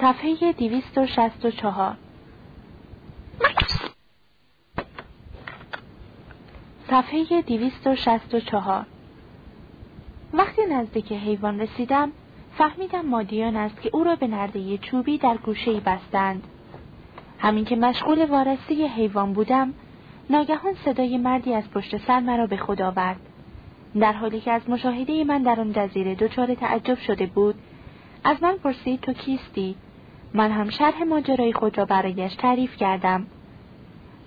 صفحه 264 صفحه 264 وقتی نزدیک حیوان رسیدم فهمیدم مادیان است که او را به نرده چوبی در گوشه بستند. همین که مشغول وارسی حیوان بودم ناگهان صدای مردی از پشت سر مرا به خود آورد. در حالی که از مشاهده من در آن جزیره دچار تعجب شده بود از من پرسید تو کیستی؟ من هم شرح ماجرای خود را برایش تعریف کردم.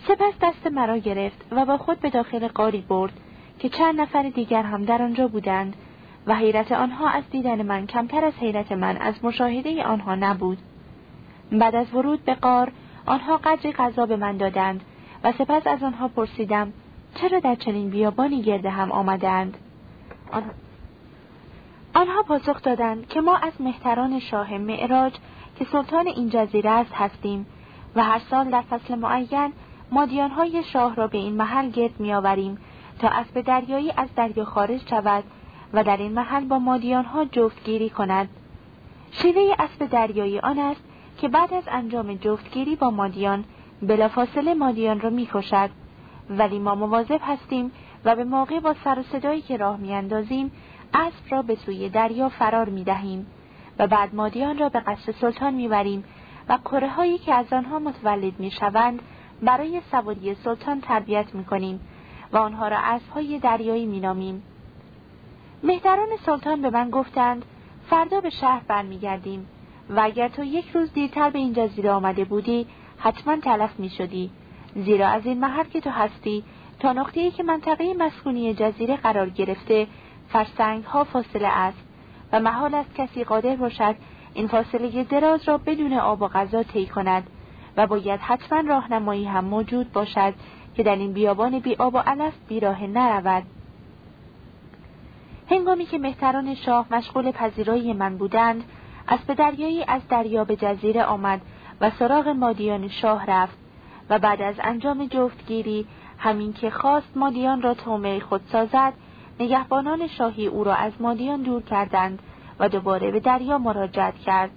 سپس دست مرا گرفت و با خود به داخل قاری برد که چند نفر دیگر هم در آنجا بودند و حیرت آنها از دیدن من کمتر از حیرت من از مشاهده آنها نبود. بعد از ورود به قار آنها قدری غذا به من دادند و سپس از آنها پرسیدم چرا در چنین بیابانی گرده هم آمدند آنها پاسخ دادند که ما از مهتران شاه معراج که سلطان این جزیره است هستیم و هر سال در فصل معین مادیانهای شاه را به این محل گرد میآوریم تا اسب دریایی از دریا خارج شود و در این محل با مادیانها جفتگیری کند. شیوه اسب دریایی آن است که بعد از انجام جفتگیری با مادیان بلافاصله مادیان را می‌کشد. ولی ما مواظب هستیم و به موقع با سر و صدایی که راه میاندازیم اسب را به سوی دریا فرار می‌دهیم و بعد مادیان را به قصر سلطان می‌بریم و کره هایی که از آنها متولد می‌شوند برای سواری سلطان تربیت می‌کنیم و آنها را اسبهای دریایی مینامیم. مهتران سلطان به من گفتند فردا به شهر برمیگردیم و اگر تو یک روز دیرتر به این جزیره آمده بودی حتما تلف می شدی زیرا از این محل که تو هستی تا نقطه‌ای که منطقه مسکونی جزیره قرار گرفته فرسنگ ها فاصله است و محال است کسی قادر باشد این فاصله دراز را بدون آب و غذا طی کند و باید حتما راهنمایی هم موجود باشد که در این بیابان بی آب و علف بیراه نرود. هنگامی که مهتران شاه مشغول پذیرایی من بودند اسب دریایی از دریا به جزیره آمد و سراغ مادیان شاه رفت و بعد از انجام جفتگیری همین که خواست مادیان را تومه خود سازد نگهبانان شاهی او را از مادیان دور کردند و دوباره به دریا مراجعت کرد.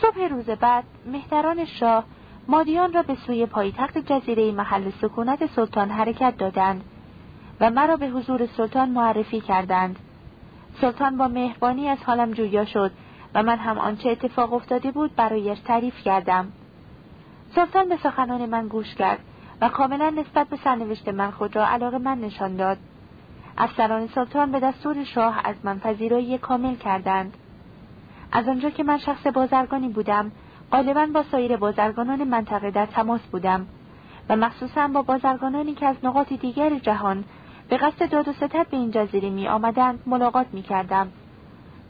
صبح روز بعد مهتران شاه مادیان را به سوی پایتخت جزیره محل سکونت سلطان حرکت دادند و مرا به حضور سلطان معرفی کردند. سلطان با مهربانی از حالم جویا شد و من هم آنچه اتفاق افتاده بود برایش تعریف کردم. سلطان به سخنان من گوش کرد و کاملا نسبت به سرنوشت من خود را علاقه من نشان داد. افسران سلطان به دستور شاه از من پذیرایی کامل کردند از آنجا که من شخص بازرگانی بودم غالبا با سایر بازرگانان منطقه در تماس بودم و مخصوصا با بازرگانانی که از نقاط دیگر جهان به قصد داد و ستد به این جزیره می آمدند ملاقات می کردم.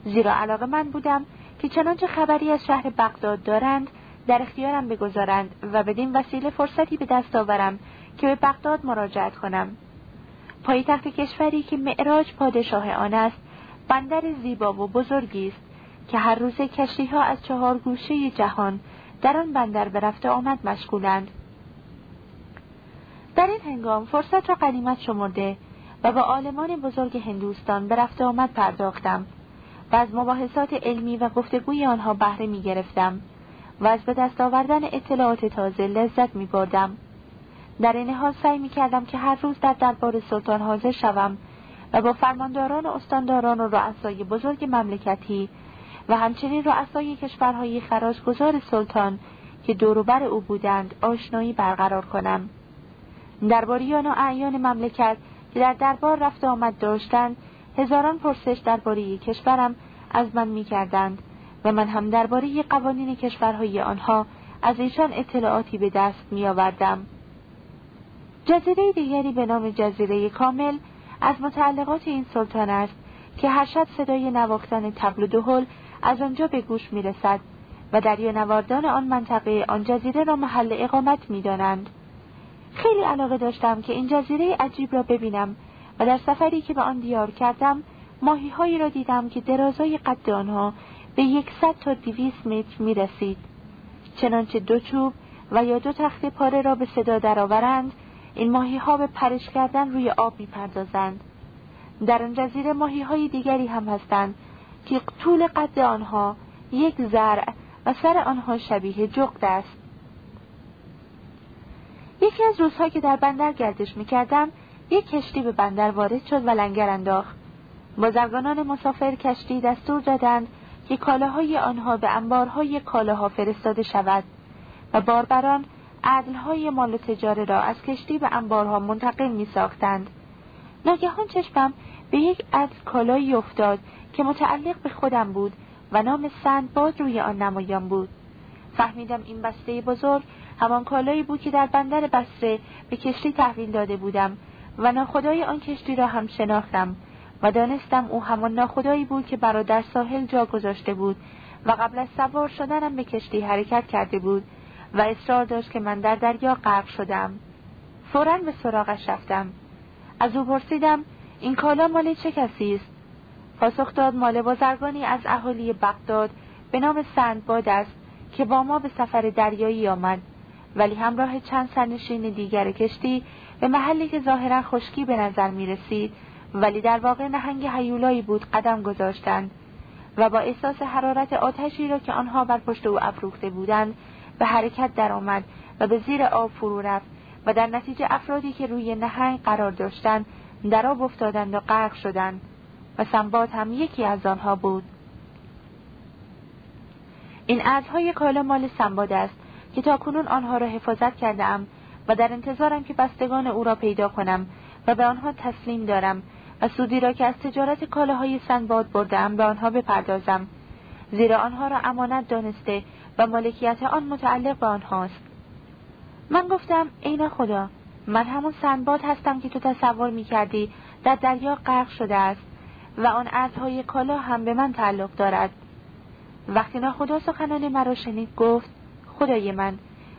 زیرا علاقه من بودم که چنانچه خبری از شهر بغداد دارند در اختیارم بگذارند و بدین وسیله فرصتی به دست آورم که به بغداد مراجعت کنم. پایتخت کشوری که معراج پادشاه آن است بندر زیبا و بزرگی است که هر روز کشتی ها از چهار گوشه جهان در آن بندر به رفته آمد مشغولند در این هنگام فرصت را قنیمت شمرده و با آلمان بزرگ هندوستان به رفته آمد پرداختم و از مباحثات علمی و گفتگوی آنها بهره می گرفتم و از به دست آوردن اطلاعات تازه لذت می بردم. در این حال سعی می کردم که هر روز در دربار سلطان حاضر شوم و با فرمانداران و استانداران و رؤسای بزرگ مملکتی و همچنین رؤسای کشورهای خراجگذار سلطان که دوروبر او بودند آشنایی برقرار کنم. درباریان و اعیان مملکت که در دربار رفت آمد داشتند هزاران پرسش درباره کشورم از من می‌کردند و من هم درباره قوانین کشورهای آنها از ایشان اطلاعاتی به دست میآوردم. جزیره دیگری به نام جزیره کامل از متعلقات این سلطان است که هر شب صدای نواختن تبل و دهل از آنجا به گوش می رسد و نواردان آن منطقه آن جزیره را محل اقامت می دانند. خیلی علاقه داشتم که این جزیره عجیب را ببینم و در سفری که به آن دیار کردم ماهی هایی را دیدم که درازای قد آنها به یکصد تا دویست متر می رسید. چنانچه دو چوب و یا دو تخت پاره را به صدا درآورند این ماهی ها به پرش کردن روی آب می پردازند. در آن جزیره ماهی های دیگری هم هستند که طول قد آنها یک زرع و سر آنها شبیه جغد است یکی از روزها که در بندر گردش می‌کردم یک کشتی به بندر وارد شد و لنگر انداخت بازرگانان مسافر کشتی دستور دادند که کالاهای آنها به انبارهای کالاها فرستاده شود و باربران عدلهای مال تجاره را از کشتی به انبارها منتقل می ساختند. ناگهان چشمم به یک عدل کالایی افتاد که متعلق به خودم بود و نام سندباد روی آن نمایان بود. فهمیدم این بسته بزرگ همان کالایی بود که در بندر بسره به کشتی تحویل داده بودم و ناخدای آن کشتی را هم شناختم و دانستم او همان ناخدایی بود که برادر ساحل جا گذاشته بود و قبل از سوار شدنم به کشتی حرکت کرده بود و اصرار داشت که من در دریا غرق شدم. فورا به سراغش رفتم. از او پرسیدم این کالا مال چه کسی است؟ پاسخ داد مال بازرگانی از اهالی بغداد به نام سندباد است که با ما به سفر دریایی آمد. ولی همراه چند سرنشین دیگر کشتی به محلی که ظاهرا خشکی به نظر می رسید ولی در واقع نهنگ حیولایی بود قدم گذاشتند و با احساس حرارت آتشی را که آنها بر پشت او افروخته بودند به حرکت درآمد و به زیر آب فرو رفت و در نتیجه افرادی که روی نهنگ قرار داشتند در آب افتادند و غرق شدند و سنباد هم یکی از آنها بود. این ازهای کالا مال سنباد است که تا کنون آنها را حفاظت کرده و در انتظارم که بستگان او را پیدا کنم و به آنها تسلیم دارم و سودی را که از تجارت کالاهای سنباد بردم به آنها بپردازم. زیرا آنها را امانت دانسته و مالکیت آن متعلق به آنهاست من گفتم اینا خدا من همون سنباد هستم که تو تصور می کردی در دریا غرق شده است و آن ارزهای کالا هم به من تعلق دارد. وقتی خدا سخنان مرا شنید گفت خدای من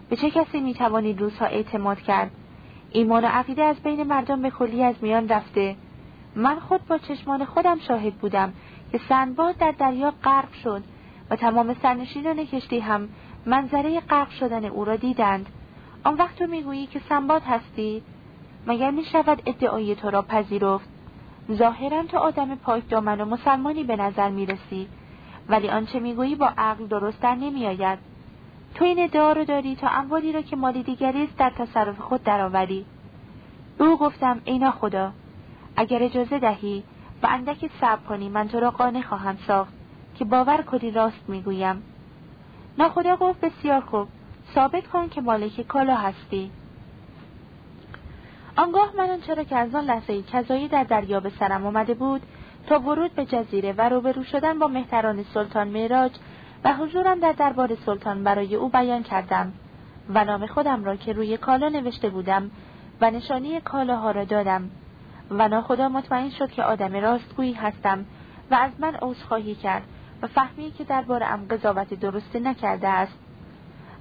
به چه کسی می توانید روزها اعتماد کرد؟ ایمان و عقیده از بین مردم به کلی از میان رفته. من خود با چشمان خودم شاهد بودم که سندباد در دریا غرق شد و تمام سرنشینان کشتی هم منظره غرق شدن او را دیدند. آن وقت تو می‌گویی که سنباد هستی؟ مگر می شود ادعای تو را پذیرفت؟ ظاهرا تو آدم پاک دامن و مسلمانی به نظر می رسی ولی آنچه می‌گویی با عقل درست در نمی آید تو این ادعا رو داری تا اموالی را که مالی دیگری است در تصرف خود درآوری. او گفتم اینا خدا اگر اجازه دهی و اندک صبر کنی من تو را قانع خواهم ساخت که باور کنی راست می‌گویم. ناخدا گفت بسیار خوب ثابت کن که مالک کالا هستی. آنگاه من چرا که از آن لحظه کذایی در دریا به سرم آمده بود تا ورود به جزیره و روبرو شدن با مهتران سلطان میراج و حضورم در دربار سلطان برای او بیان کردم و نام خودم را که روی کالا نوشته بودم و نشانی کالاها را دادم. و ناخدا مطمئن شد که آدم راستگویی هستم و از من عذرخواهی کرد و فهمی که ام قضاوت درستی نکرده است.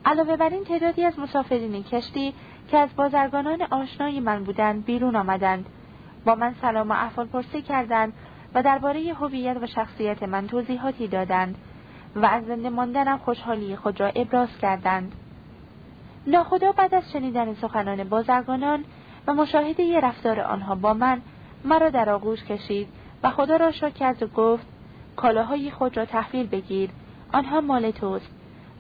علاوه بر این تعدادی از مسافرین کشتی که از بازرگانان آشنای من بودند بیرون آمدند. با من سلام و احوال پرسی کردند و درباره هویت و شخصیت من توضیحاتی دادند و از زنده ماندنم خوشحالی خود را ابراز کردند. ناخدا بعد از شنیدن سخنان بازرگانان و مشاهده رفتار آنها با من مرا در آغوش کشید و خدا را شکر کرد و گفت کالاهای خود را تحویل بگیر آنها مال توست.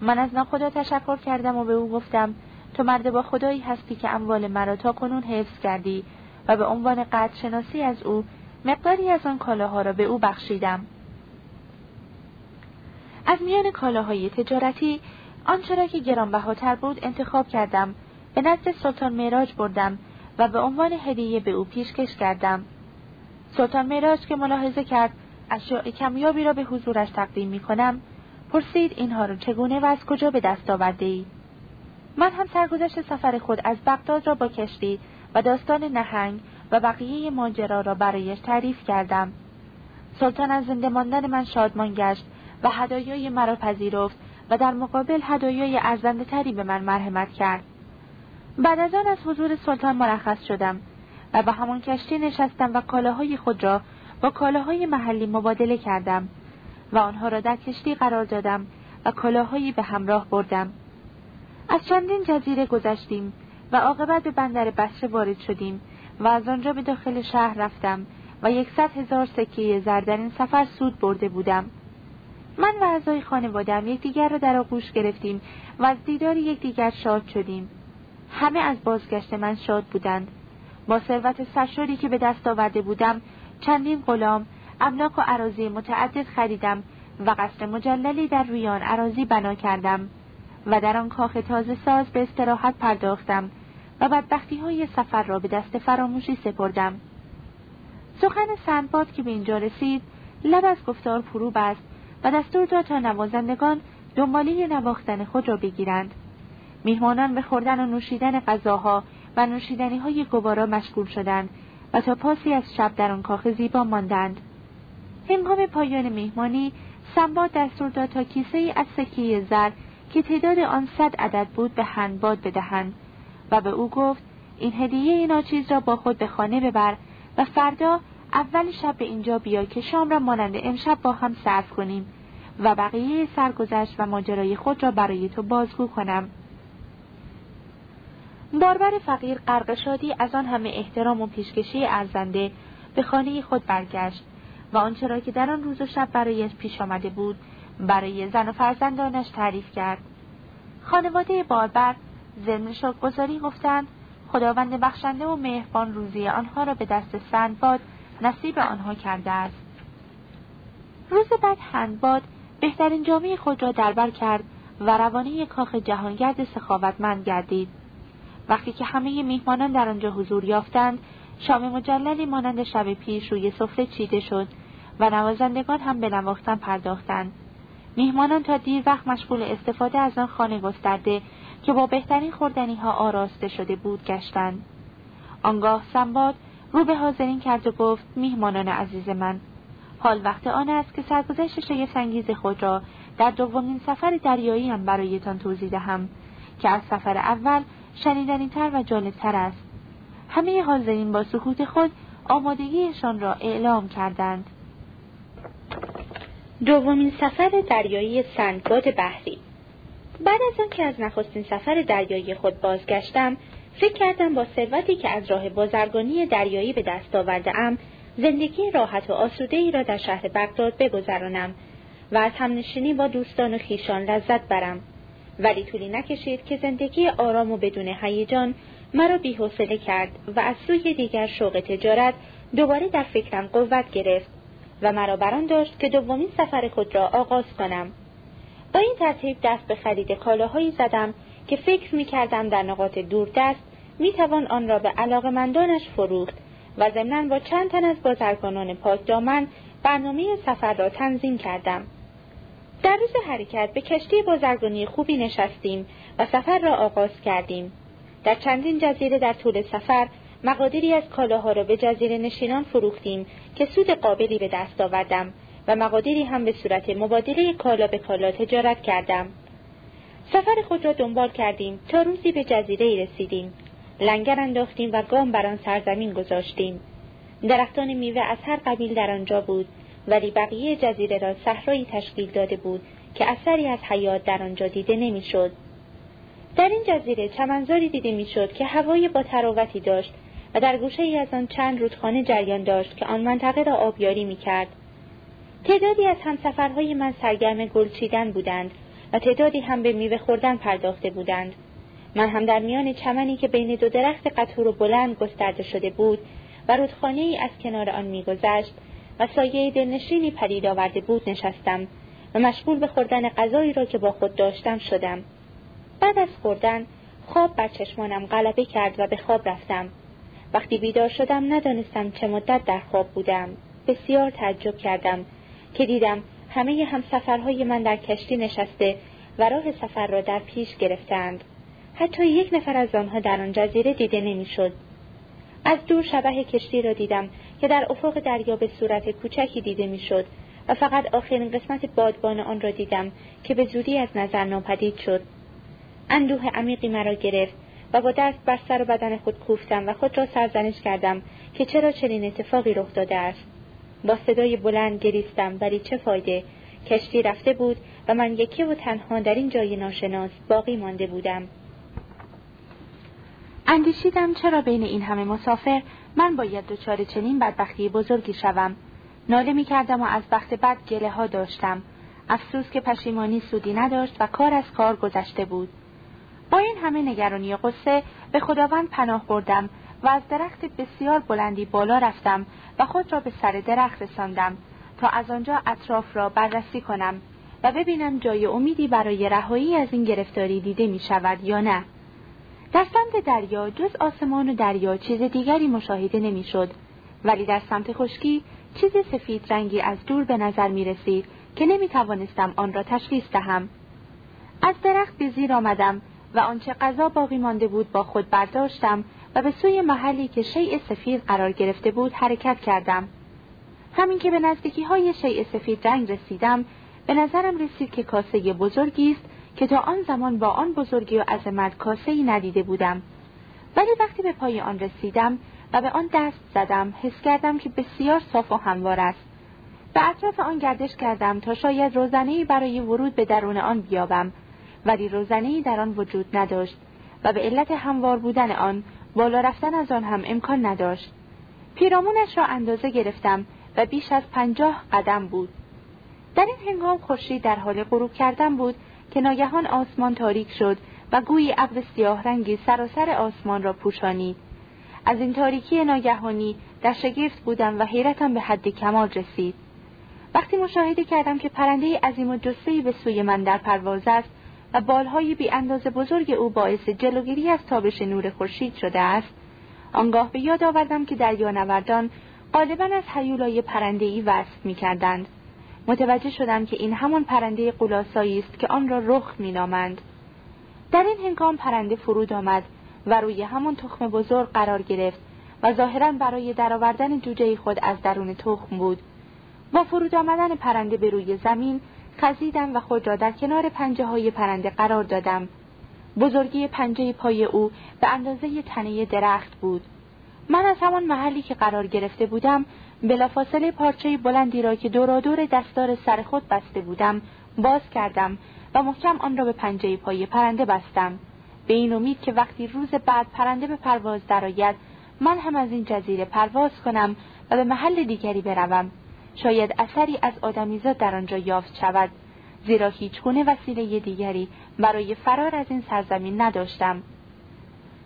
من از ناخدا تشکر کردم و به او گفتم تو مرد با خدایی هستی که اموال مرا تا کنون حفظ کردی و به عنوان قدر شناسی از او مقداری از آن کالاها را به او بخشیدم. از میان کالاهای تجارتی آنچه را که گرانبهاتر بود انتخاب کردم. به نزد سلطان میراج بردم و به عنوان هدیه به او پیشکش کردم. سلطان میراج که ملاحظه کرد اشیاء کمیابی را به حضورش تقدیم می کنم پرسید اینها را چگونه و از کجا به دست آورده ای؟ من هم سرگذشت سفر خود از بغداد را با کشتی و داستان نهنگ و بقیه ماجرا را برایش تعریف کردم. سلطان از زنده ماندن من شادمان گشت و هدایای مرا پذیرفت و در مقابل هدایای ارزنده تری به من مرحمت کرد. بعد از آن از حضور سلطان مرخص شدم و به همان کشتی نشستم و کالاهای خود را با کالاهای محلی مبادله کردم و آنها را در کشتی قرار دادم و کالاهایی به همراه بردم. از چندین جزیره گذشتیم و عاقبت به بندر بسره وارد شدیم و از آنجا به داخل شهر رفتم و یکصد هزار سکه زر در این سفر سود برده بودم. من و اعضای خانوادم یکدیگر را در آغوش گرفتیم و از دیدار یکدیگر شاد شدیم. همه از بازگشت من شاد بودند. با ثروت سرشوری که به دست آورده بودم چندین غلام املاک و عراضی متعدد خریدم و قصر مجللی در روی آن عراضی بنا کردم و در آن کاخ تازه ساز به استراحت پرداختم و بدبختی های سفر را به دست فراموشی سپردم. سخن سندباد که به اینجا رسید لب از گفتار فرو بست و دستور داد تا نوازندگان دنباله نواختن خود را بگیرند. میهمانان به خوردن و نوشیدن غذاها و نوشیدنی های گوارا مشغول شدند و تا پاسی از شب در آن کاخ زیبا ماندند. هنگام پایان میهمانی سنباد دستور داد تا کیسه از سکه زر که تعداد آن صد عدد بود به هنباد بدهند و به او گفت این هدیه ناچیز را با خود به خانه ببر و فردا اول شب به اینجا بیا که شام را مانند امشب با هم صرف کنیم و بقیه سرگذشت و ماجرای خود را برای تو بازگو کنم. باربر فقیر غرق شادی از آن همه احترام و پیشکشی ارزنده به خانه خود برگشت و آنچه را که در آن روز و شب برایش پیش آمده بود برای زن و فرزندانش تعریف کرد. خانواده باربر ضمن گذاری گفتند خداوند بخشنده و مهربان روزی آنها را به دست سندباد نصیب آنها کرده است. روز بعد هندباد بهترین جامعه خود را دربر کرد و روانه کاخ جهانگرد سخاوتمند گردید. وقتی که همه میهمانان در آنجا حضور یافتند شام مجللی مانند شب پیش روی سفره چیده شد و نوازندگان هم به نواختن پرداختند. میهمانان تا دیر وقت مشغول استفاده از آن خانه گسترده که با بهترین خوردنی ها آراسته شده بود گشتند. آنگاه سنباد رو به حاضرین کرد و گفت میهمانان عزیز من حال وقت آن است که سرگذشت شگفتانگیز خود را در دومین سفر دریایی هم برایتان توضیح دهم که از سفر اول شنیدنیتر و جالبتر است. همه حاضرین با سکوت خود آمادگیشان را اعلام کردند. دومین سفر دریایی سندباد بحری. بعد از آنکه از نخستین سفر دریایی خود بازگشتم فکر کردم با ثروتی که از راه بازرگانی دریایی به دست آورده ام زندگی راحت و آسوده ای را در شهر بغداد بگذرانم و از همنشینی با دوستان و خیشان لذت برم. ولی طولی نکشید که زندگی آرام و بدون هیجان مرا بیحوصله کرد و از سوی دیگر شوق تجارت دوباره در فکرم قوت گرفت و مرا بران داشت که دومین سفر خود را آغاز کنم با این ترتیب دست به خرید کالاهایی زدم که فکر می کردم در نقاط دوردست می توان آن را به مندانش فروخت و ضمنا با چند تن از بازرگانان پاک دامن برنامه سفر را تنظیم کردم. در روز حرکت به کشتی بازرگانی خوبی نشستیم و سفر را آغاز کردیم. در چندین جزیره در طول سفر مقادیری از کالاها را به جزیره نشینان فروختیم که سود قابلی به دست آوردم و مقادیری هم به صورت مبادله کالا به کالا تجارت کردم. سفر خود را دنبال کردیم تا روزی به جزیره رسیدیم. لنگر انداختیم و گام بر آن سرزمین گذاشتیم. درختان میوه از هر قبیل در آنجا بود ولی بقیه جزیره را صحرایی تشکیل داده بود که اثری از حیات در آنجا دیده نمی‌شد. در این جزیره چمنزاری دیده می‌شد که هوای با تراوتی داشت و در گوشه ای از آن چند رودخانه جریان داشت که آن منطقه را آبیاری می‌کرد. تعدادی از همسفرهای من سرگرم گل چیدن بودند و تعدادی هم به میوه خوردن پرداخته بودند. من هم در میان چمنی که بین دو درخت قطور و بلند گسترده شده بود و رودخانه ای از کنار آن میگذشت و سایه دلنشینی پدید آورده بود نشستم و مشغول به خوردن غذایی را که با خود داشتم شدم. بعد از خوردن خواب بر چشمانم غلبه کرد و به خواب رفتم. وقتی بیدار شدم ندانستم چه مدت در خواب بودم. بسیار تعجب کردم که دیدم همه همسفرهای من در کشتی نشسته و راه سفر را در پیش گرفتند. حتی یک نفر از آنها در آن جزیره دیده نمی‌شد. از دور شبه کشتی را دیدم که در افق دریا به صورت کوچکی دیده می‌شد و فقط آخرین قسمت بادبان آن را دیدم که به زودی از نظر ناپدید شد. اندوه عمیقی مرا گرفت و با دست بر سر و بدن خود کوفتم و خود را سرزنش کردم که چرا چنین اتفاقی رخ داده است. با صدای بلند گریستم ولی چه فایده کشتی رفته بود و من یکی و تنها در این جای ناشناس باقی مانده بودم اندیشیدم چرا بین این همه مسافر من باید دچار چنین بدبختی بزرگی شوم. ناله می کردم و از بخت بد گله ها داشتم. افسوس که پشیمانی سودی نداشت و کار از کار گذشته بود. با این همه نگرانی و قصه به خداوند پناه بردم و از درخت بسیار بلندی بالا رفتم و خود را به سر درخت رساندم تا از آنجا اطراف را بررسی کنم و ببینم جای امیدی برای رهایی از این گرفتاری دیده می شود یا نه. در سمت دریا جز آسمان و دریا چیز دیگری مشاهده نمی‌شد ولی در سمت خشکی چیز سفید رنگی از دور به نظر می رسید که نمی توانستم آن را تشخیص دهم. از درخت به زیر آمدم و آنچه غذا باقی مانده بود با خود برداشتم و به سوی محلی که شیء سفید قرار گرفته بود حرکت کردم. همین که به نزدیکی های شیء سفید رنگ رسیدم به نظرم رسید که کاسه بزرگی است که تا آن زمان با آن بزرگی و عظمت کاسه ای ندیده بودم. ولی وقتی به پای آن رسیدم و به آن دست زدم حس کردم که بسیار صاف و هموار است. به اطراف آن گردش کردم تا شاید روزنهای برای ورود به درون آن بیابم. ولی روزنهای در آن وجود نداشت و به علت هموار بودن آن بالا رفتن از آن هم امکان نداشت. پیرامونش را اندازه گرفتم و بیش از پنجاه قدم بود. در این هنگام خورشید در حال غروب کردن بود که ناگهان آسمان تاریک شد و گویی ابر سیاه رنگی سراسر آسمان را پوشانید. از این تاریکی ناگهانی در شگفت بودم و حیرتم به حد کمال رسید. وقتی مشاهده کردم که پرنده عظیم و جسهی به سوی من در پرواز است و بالهای بی اندازه بزرگ او باعث جلوگیری از تابش نور خورشید شده است آنگاه به یاد آوردم که دریانوردان غالبا از حیولای پرندهای وصف می‌کردند. متوجه شدم که این همان پرنده قلاسایی است که آن را رخ مینامند. در این هنگام پرنده فرود آمد و روی همان تخم بزرگ قرار گرفت و ظاهرا برای درآوردن جوجه خود از درون تخم بود. با فرود آمدن پرنده به روی زمین خزیدم و خود را در کنار پنجه های پرنده قرار دادم. بزرگی پنجه پای او به اندازه تنه درخت بود. من از همان محلی که قرار گرفته بودم بلافاصله پارچه بلندی را که دورادور دستار سر خود بسته بودم باز کردم و محکم آن را به پنجه پای پرنده بستم. به این امید که وقتی روز بعد پرنده به پرواز درآید من هم از این جزیره پرواز کنم و به محل دیگری بروم. شاید اثری از آدمیزاد در آنجا یافت شود زیرا هیچ گونه وسیله دیگری برای فرار از این سرزمین نداشتم.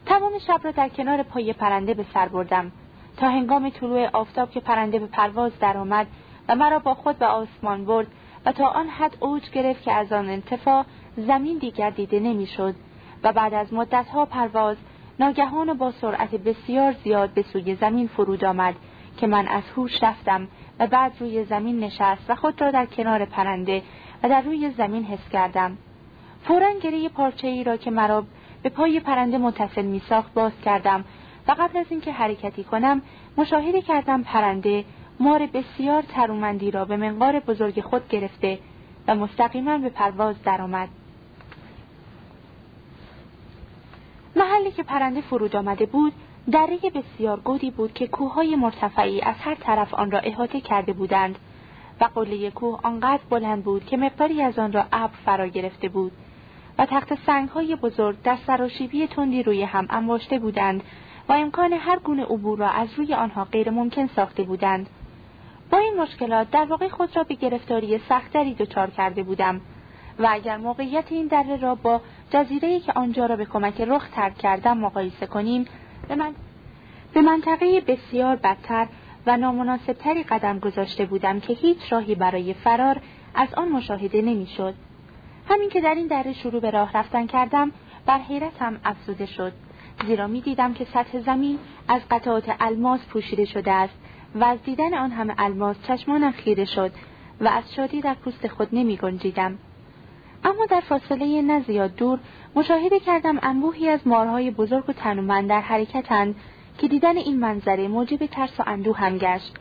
تمام شب را در کنار پای پرنده به سر بردم. تا هنگام طلوع آفتاب که پرنده به پرواز درآمد و مرا با خود به آسمان برد و تا آن حد اوج گرفت که از آن انتفاع زمین دیگر دیده نمی‌شد و بعد از مدتها پرواز ناگهان و با سرعت بسیار زیاد به سوی زمین فرود آمد که من از هوش رفتم و بعد روی زمین نشست و خود را در کنار پرنده و در روی زمین حس کردم. فورا گره پارچه ای را که مرا به پای پرنده متصل می ساخت باز کردم. و قبل از اینکه حرکتی کنم مشاهده کردم پرنده مار بسیار ترومندی را به منقار بزرگ خود گرفته و مستقیما به پرواز درآمد. محلی که پرنده فرود آمده بود دره بسیار گودی بود که کوههای مرتفعی از هر طرف آن را احاطه کرده بودند. و قله کوه آنقدر بلند بود که مقداری از آن را ابر فرا گرفته بود. و تخت سنگهای بزرگ در سراشیبی تندی روی هم انباشته بودند و امکان هر گونه عبور را از روی آنها غیر ممکن ساخته بودند با این مشکلات در واقع خود را به گرفتاری سختری دچار کرده بودم و اگر موقعیت این دره را با جزیره‌ای که آنجا را به کمک رخ ترک کردم مقایسه کنیم به, من... به منطقه بسیار بدتر و نامناسبتری قدم گذاشته بودم که هیچ راهی برای فرار از آن مشاهده نمی‌شد. همین که در این دره شروع به راه رفتن کردم بر حیرتم افزوده شد زیرا می دیدم که سطح زمین از قطعات الماس پوشیده شده است و از دیدن آن همه الماس چشمانم خیره شد و از شادی در پوست خود نمی گنجیدم. اما در فاصله نزیاد دور مشاهده کردم انبوهی از مارهای بزرگ و تنومند در حرکتند که دیدن این منظره موجب ترس و اندوه هم گشت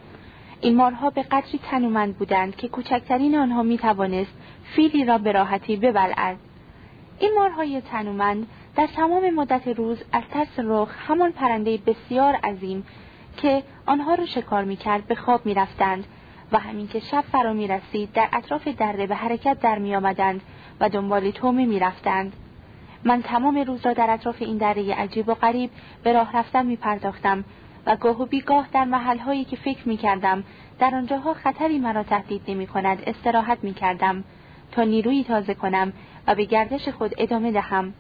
این مارها به قدری تنومند بودند که کوچکترین آنها می توانست فیلی را به راحتی ببلعد این مارهای تنومند در تمام مدت روز از ترس رخ همان پرنده بسیار عظیم که آنها را شکار می‌کرد به خواب می‌رفتند و همین که شب فرا می رسید در اطراف دره به حرکت در می آمدند و دنبال تومه می رفتند. من تمام روز را در اطراف این دره عجیب و غریب به راه رفتن می پرداختم و گاه و بیگاه در محلهایی که فکر می کردم در آنجاها خطری مرا تهدید نمی کند استراحت می کردم تا نیرویی تازه کنم و به گردش خود ادامه دهم.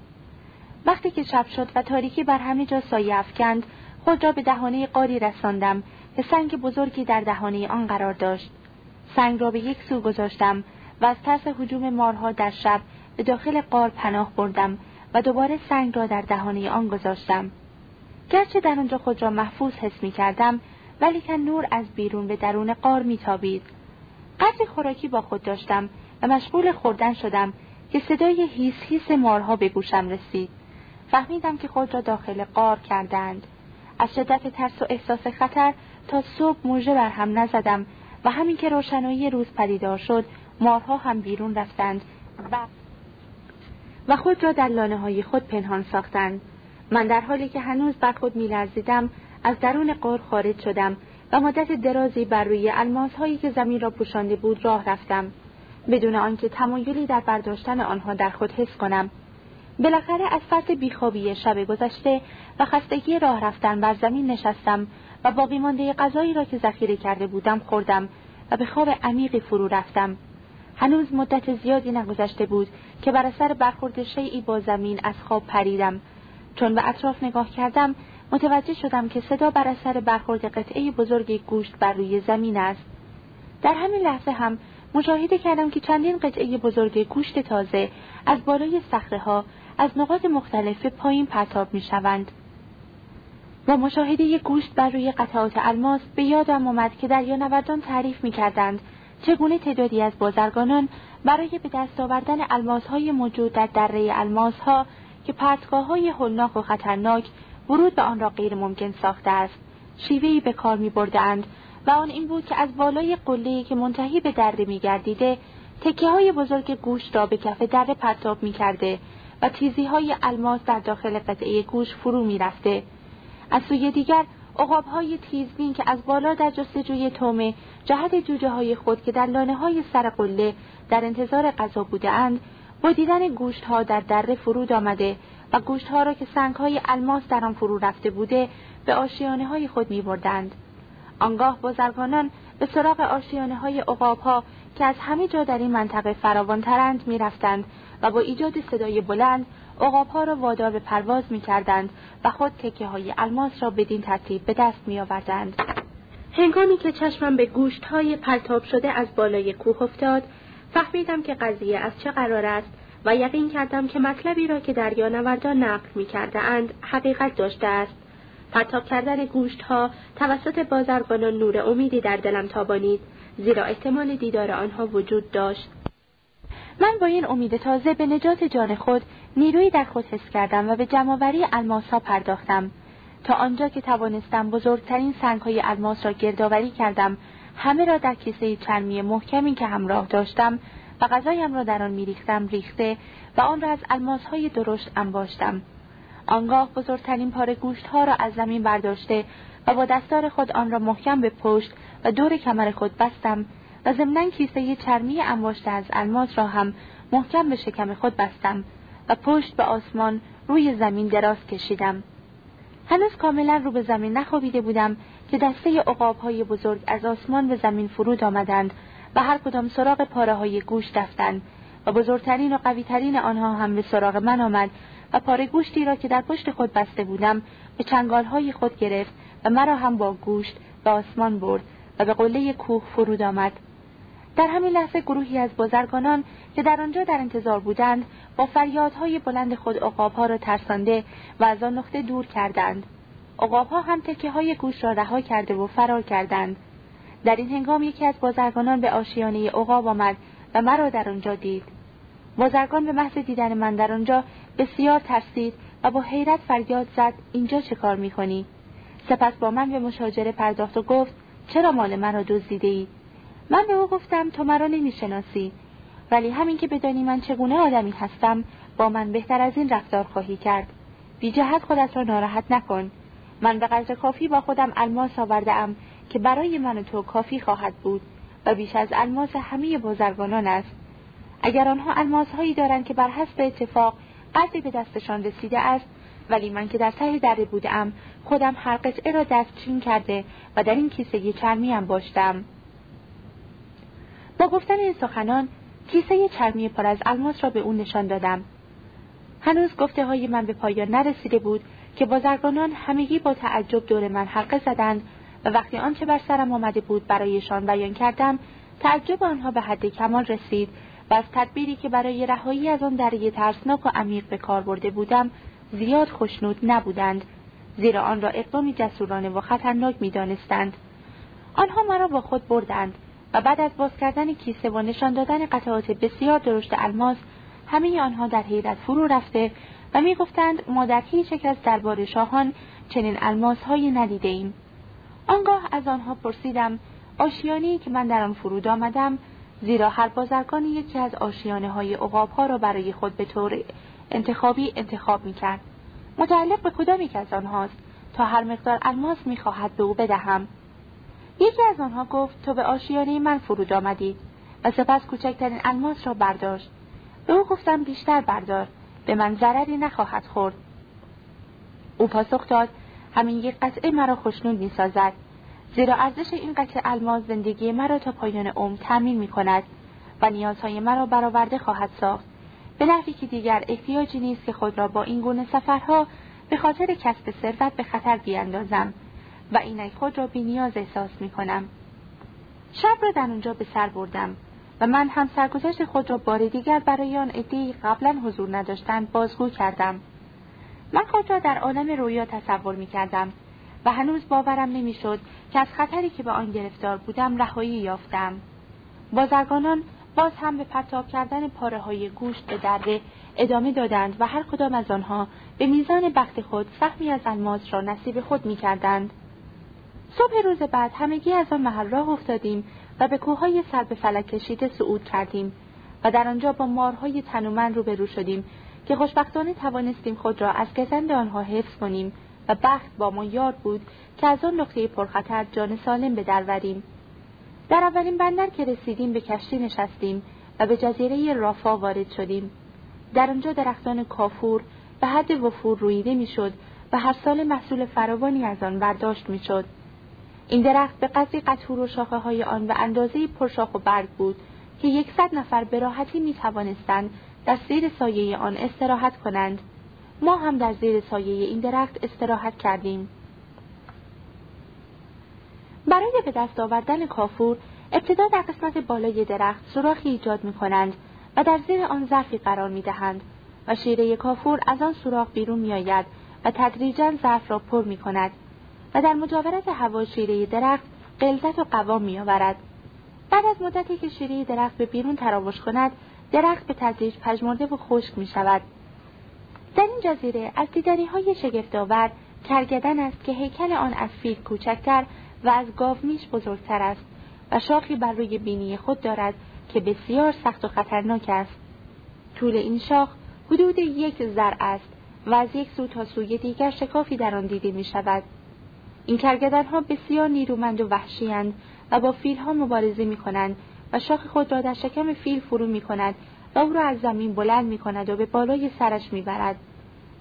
وقتی که شب شد و تاریکی بر همه جا سایه افکند خود را به دهانه قاری رساندم که سنگ بزرگی در دهانه آن قرار داشت. سنگ را به یک سو گذاشتم و از ترس حجوم مارها در شب به داخل قار پناه بردم و دوباره سنگ را در دهانه آن گذاشتم. گرچه در آنجا خود را محفوظ حس می کردم ولی که نور از بیرون به درون قار میتابید قدری خوراکی با خود داشتم و مشغول خوردن شدم که صدای هیس هیس مارها به گوشم رسید. فهمیدم که خود را داخل قار کردند. از شدت ترس و احساس خطر تا صبح موژه بر هم نزدم و همین که روشنایی روز پدیدار شد مارها هم بیرون رفتند و و خود را در لانه های خود پنهان ساختند. من در حالی که هنوز بر خود میلرزیدم از درون قار خارج شدم و مدت درازی بر روی الماس هایی که زمین را پوشانده بود راه رفتم. بدون آنکه تمایلی در برداشتن آنها در خود حس کنم. بالاخره از فرط بیخوابی شب گذشته و خستگی راه رفتن بر زمین نشستم و باقی مانده غذایی را که ذخیره کرده بودم خوردم و به خواب عمیقی فرو رفتم. هنوز مدت زیادی نگذشته بود که بر اثر برخورد شیعی با زمین از خواب پریدم. چون به اطراف نگاه کردم متوجه شدم که صدا بر اثر برخورد قطعه بزرگ گوشت بر روی زمین است در همین لحظه هم مشاهده کردم که چندین قطعه بزرگ گوشت تازه از بالای صخره ها از نقاط مختلف پایین پرتاب می شوند. و مشاهده گوشت بر روی قطعات الماس به یادم آمد که دریانوردان تعریف می کردند چگونه تعدادی از بازرگانان برای به دست آوردن الماس های موجود در دره الماس ها که پرتگاه های هلناک و خطرناک ورود به آن را غیر ممکن ساخته است شیوهی به کار می بردند و آن این بود که از بالای قله‌ای که منتهی به دره می گردیده تکه های بزرگ گوشت را به کف دره پرتاب می کرده و تیزی های الماس در داخل قطعه گوش فرو می رفته. از سوی دیگر اقاب های تیزبین که از بالا در جستجوی تومه جهت جوجه های خود که در لانه های سر قله در انتظار غذا بودند با دیدن گوشت ها در دره فرود آمده و گوشت ها را که سنگ های الماس در آن فرو رفته بوده به آشیانه های خود می بردند. آنگاه بازرگانان به سراغ آشیانه های اقاب ها که از همه جا در این منطقه فراوانترند می رفتند و با ایجاد صدای بلند اقاب ها را وادار به پرواز می کردند و خود تکه های الماس را بدین ترتیب به دست می آوردند. هنگامی که چشمم به گوشت های پرتاب شده از بالای کوه افتاد فهمیدم که قضیه از چه قرار است و یقین کردم که مطلبی را که دریانوردان نقل می کرده اند حقیقت داشته است. پرتاب کردن گوشت ها توسط بازرگانان نور امیدی در دلم تابانید زیرا احتمال دیدار آنها وجود داشت. من با این امید تازه به نجات جان خود نیرویی در خود حس کردم و به جمعآوری الماس ها پرداختم تا آنجا که توانستم بزرگترین سنگ های الماس را گردآوری کردم همه را در کیسه چرمی محکمی که همراه داشتم و غذایم را در آن میریختم ریخته و آن را از الماس های درشت انباشتم. آنگاه بزرگترین پاره گوشت ها را از زمین برداشته و با دستار خود آن را محکم به پشت و دور کمر خود بستم و ضمنا کیسه چرمی انباشته از الماس را هم محکم به شکم خود بستم و پشت به آسمان روی زمین دراز کشیدم. هنوز کاملا رو به زمین نخوابیده بودم که دسته های بزرگ از آسمان به زمین فرود آمدند و هر کدام سراغ پاره های گوش رفتند و بزرگترین و قویترین آنها هم به سراغ من آمد و پاره گوشتی را که در پشت خود بسته بودم به چنگال های خود گرفت و مرا هم با گوشت به آسمان برد و به قله کوه فرود آمد. در همین لحظه گروهی از بازرگانان که در آنجا در انتظار بودند با فریادهای بلند خود عقابها را ترسانده و از آن نقطه دور کردند. عقابها هم تکه های گوش را رها کرده و فرار کردند. در این هنگام یکی از بازرگانان به آشیانه عقاب آمد و مرا در آنجا دید. بازرگان به محض دیدن من در آنجا بسیار ترسید و با حیرت فریاد زد اینجا چه کار می‌کنی؟ سپس با من به مشاجره پرداخت و گفت چرا مال مرا دزدیده ای؟ من به او گفتم تو مرا نمی‌شناسی. ولی همین که بدانی من چگونه آدمی هستم با من بهتر از این رفتار خواهی کرد. بی جهت خودت را ناراحت نکن. من به قدر کافی با خودم الماس آورده ام که برای من و تو کافی خواهد بود و بیش از الماس همه بازرگانان است. اگر آنها الماس هایی دارند که بر حسب اتفاق قدری به دستشان رسیده است ولی من که در ته دره بودم خودم هر قطعه را دستچین کرده و در این کیسه چرمی باشتم. با گفتن این سخنان کیسه چرمی پر از الماس را به او نشان دادم. هنوز گفته های من به پایان نرسیده بود که بازرگانان همگی با تعجب دور من حلقه زدند و وقتی آنچه بر سرم آمده بود برایشان بیان کردم تعجب آنها به حد کمال رسید و از تدبیری که برای رهایی از آن دره ترسناک و عمیق به کار برده بودم زیاد خوشنود نبودند زیرا آن را اقدامی جسورانه و خطرناک می‌دانستند. آنها مرا با خود بردند و بعد از باز کردن کیسه و نشان دادن قطعات بسیار درشت الماس همه آنها در حیرت فرو رفته و می‌گفتند ما در هیچ یک از دربار شاهان چنین الماسهایی ندیده ایم آنگاه از آنها پرسیدم آشیانی که من در آن فرود آمدم زیرا هر بازرگانی یکی از آشیانه های عقاب ها را برای خود به طور انتخابی انتخاب می کرد. متعلق به کدام یک از آنهاست تا هر مقدار الماس می خواهد به او بدهم. یکی از آنها گفت تو به آشیانه من فرود آمدی و سپس کوچکترین الماس را برداشت. به او گفتم بیشتر بردار به من ضرری نخواهد خورد. او پاسخ داد همین یک قطعه مرا خوشنود می سازد. زیرا ارزش این قطع الماس زندگی مرا تا پایان عمر تمین می کند و نیازهای مرا برآورده خواهد ساخت به نحوی که دیگر احتیاجی نیست که خود را با این گونه سفرها به خاطر کسب ثروت به خطر بیاندازم و اینک خود را نیاز احساس می کنم. شب را در آنجا به سر بردم و من هم سرگذشت خود را بار دیگر برای آن عدهای قبلا حضور نداشتند بازگو کردم من خود را در عالم رویا تصور می کردم و هنوز باورم نمی‌شد که از خطری که به آن گرفتار بودم رهایی یافتم بازرگانان باز هم به پرتاب کردن پاره های گوشت به دره ادامه دادند و هر کدام از آنها به میزان بخت خود سهمی از الماس را نصیب خود می کردند. صبح روز بعد همگی از آن محل راه افتادیم و به کوههای سر به فلک کشیده صعود کردیم و در آنجا با مارهای تنومند روبرو شدیم که خوشبختانه توانستیم خود را از گزند آنها حفظ کنیم و بخت با ما یار بود که از آن نقطه پرخطر جان سالم به دروریم در اولین بندر که رسیدیم به کشتی نشستیم و به جزیره رافا وارد شدیم. در آنجا درختان کافور به حد وفور رویده می‌شد و هر سال محصول فراوانی از آن برداشت می‌شد. این درخت به قدری قطور و شاخه های آن و اندازه پرشاخ و برگ بود که یکصد نفر به راحتی می توانستند در زیر سایه آن استراحت کنند. ما هم در زیر سایه این درخت استراحت کردیم. برای به دست آوردن کافور ابتدا در قسمت بالای درخت سوراخی ایجاد می کنند و در زیر آن ظرفی قرار می دهند و شیره کافور از آن سوراخ بیرون می آید و تدریجا ظرف را پر می کند و در مجاورت هوا شیره درخت قلزت و قوام می آورد. بعد از مدتی که شیره درخت به بیرون تراوش کند درخت به تدریج پژمرده و خشک می شود در این جزیره از دیدنی های شگفتآور کرگدن است که هیکل آن از فیل کوچکتر و از گاومیش بزرگتر است و شاخی بر روی بینی خود دارد که بسیار سخت و خطرناک است. طول این شاخ حدود یک زر است و از یک سو تا سوی دیگر شکافی در آن دیده می شود این کرگدن ها بسیار نیرومند و وحشیاند و با فیل ها مبارزه می کنند و شاخ خود را در شکم فیل فرو می کند و او را از زمین بلند می کند و به بالای سرش می برد.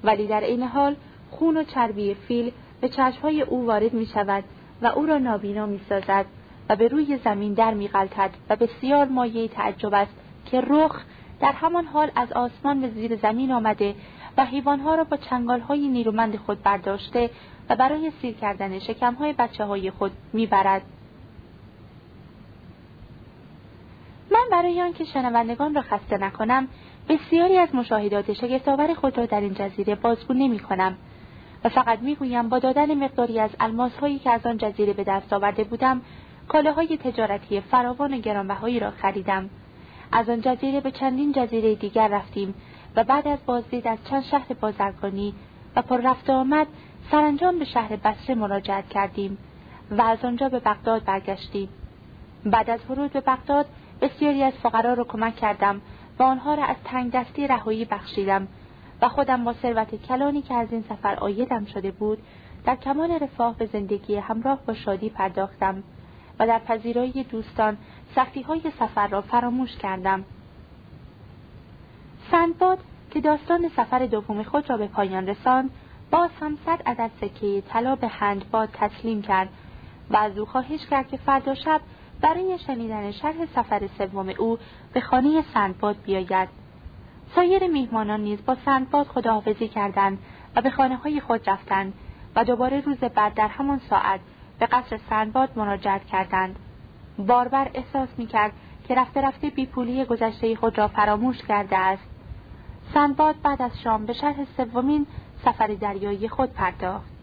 ولی در این حال خون و چربی فیل به چشمهای او وارد می شود و او را نابینا می سازد و به روی زمین در می غلطد و بسیار مایه تعجب است که رخ در همان حال از آسمان به زیر زمین آمده و حیوانها را با چنگالهای نیرومند خود برداشته و برای سیر کردن شکمهای بچه های خود می‌برد. من برای آنکه شنوندگان را خسته نکنم بسیاری از مشاهدات شگفتآور خود را در این جزیره بازگو نمی کنم و فقط می‌گویم با دادن مقداری از الماس هایی که از آن جزیره به دست آورده بودم کالاهای تجارتی فراوان و گرانبهایی را خریدم از آن جزیره به چندین جزیره دیگر رفتیم و بعد از بازدید از چند شهر بازرگانی و پر رفت آمد سرانجام به شهر بصره مراجعت کردیم و از آنجا به بغداد برگشتیم. بعد از ورود به بغداد بسیاری از فقرا را کمک کردم و آنها را از تنگ دستی رهایی بخشیدم و خودم با ثروت کلانی که از این سفر آیدم شده بود در کمال رفاه به زندگی همراه با شادی پرداختم و در پذیرایی دوستان سختی های سفر را فراموش کردم. سندباد که داستان سفر دوم خود را به پایان رساند باز هم صد عدد سکه طلا به هندباد تسلیم کرد و از او خواهش کرد که فردا شب برای شنیدن شرح سفر سوم او به خانه سندباد بیاید. سایر میهمانان نیز با سندباد خداحافظی کردند و به خانه های خود رفتند و دوباره روز بعد در همان ساعت به قصر سندباد مراجعت کردند. باربر احساس می‌کرد که رفته رفته بیپولی گذشته خود را فراموش کرده است. سندباد بعد از شام به شرح سومین سفر دریایی خود پرداخت.